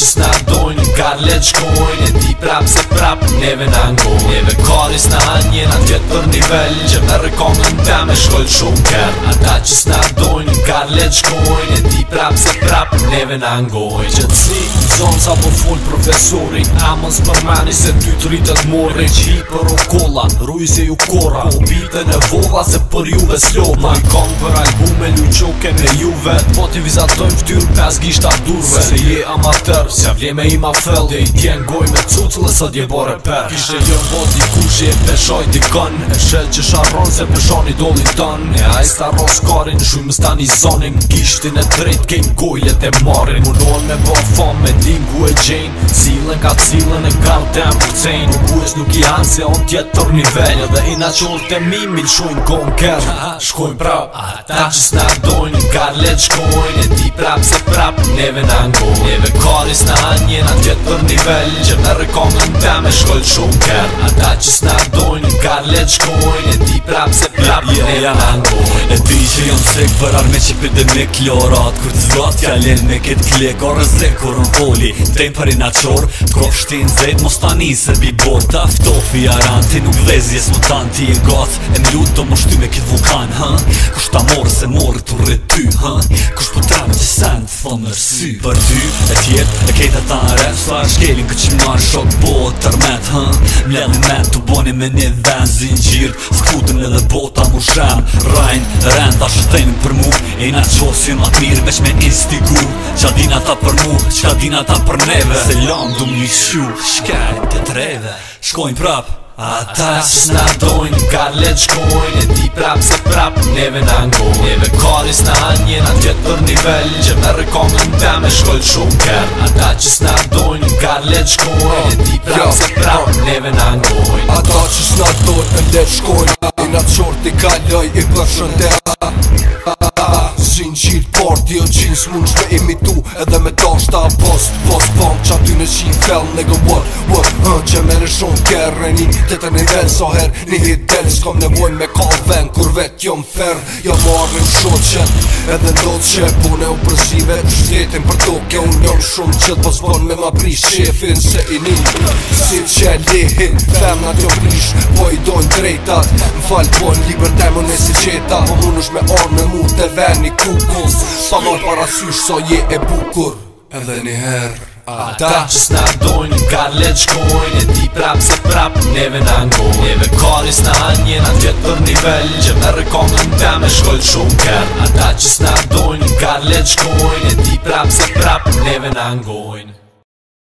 që s'na dojnë Nuk ar shkojnë E ti prap se prap neve në Neve karis s'na njën atë vjetë për nivell Që me rëkongën me shkoll shumë kërë Ata që s'na dojnë Nuk ar shkojnë E ti prap se prap neve në ngojnë Që zonë sa po full profesori Amën s'për mani se ty të rritët mori Reqi për o kolla, rruj se ju kora Po bitën e vola se për juve s'lopa Nuk kong për qoke me juve Po t'i vizatojmë ftyr pes gisht durve Se je amater, se a vje me i ma fell Dhe i tjen goj me cucle, sot je bore per Kishtë jo e jën bot i kushe peshoj t'i kën E shet që sharon se peshon i doli tën E a i staro shkarin, shumë më stan i zonin Gishtin e drejt kejm gojlet e marin Munon me bo fam, me din ku e gjen Cilën ka cilën e ka u tem për cen Nuk u nuk i hanë, se on tjetër tër një velja Dhe i na qollë të mimin shujnë kon kërë Shkojnë prap, ata që s'na do dojnë në kar le shkojnë E ti prap se prap neve në angojnë Neve karis në anjen atë jetë për nivell Që në rëkom në të me shkollë shumë kërë Ata që s'na dojnë në kar le të shkojnë E ti prap se prap yeah, neve yeah. në angojnë E ti që jonë sekë për arme që për dhe me klorat Kër të zgat t'ja me këtë klik O rëzre kur në poli, tëjnë për i në qorë Të kofë zetë, mos t'ani se bi bort fi aranti Nuk vezi e smutan ti e gotë E më lutë do më shty me kitë vulkan ha? Kush ta morë se morë të rrit ty ha? Kush po trapë që sen të thonë nërsy Për ty e tjertë e kejta ta në rap Sa shkelin këtë që marë shok bo të tërmet ha? Mleli me të boni me një ven zingjirë Së këtutim në dhe bota mu shem Rajnë, rend, ta shëtejnë për mu E i në qosin ma të mirë veç me instigu Qa dina ta për mu, qa dina ta për neve Se lëndu mi shu, shkajt të treve Shkojnë prap Ata që s'na dojnë Garlet shkojnë E ti prap se prap Neve në ngojnë Neve karis në anje Në tjetë për nivel Që me rekomen të me shkojnë shumë kër Ata që s'na dojnë Garlet shkojnë E ti prap jo. se prap Neve në ngojnë Ata që s'na dojnë Me let shkojnë I në të qorti kaloj I për shëndera Zinë qirë Dio qin mund shpe imitu Edhe me dashta post post pon Qa ty në qin fell në gëm what what uh, Që me në shumë kërë e një Të të një vend so her një hit del Shkom nevoj me ka ven kur vet jom fer Jo marrë në shoqen Edhe do të që e pune u përshive të Për to ke unë njëm shumë që të pospon me ma prish Që e finë që i një Si që e lehin Them në tjo prish Po i dojnë drejtat Më falë po në liber demon e si qeta Po më nësh me orë me mu të një kukus Sa më parasysh so je e bukur Edhe një herë Ata që s'na dojnë Ka leqkojnë E ti prap sa prap neve në ngon Neve kari s'na njën atë vjetër nivell Që me rekomën të me shkollë shumë kërë Ata që s'na dojnë në garlet shkojnë E ti prap se prap neve në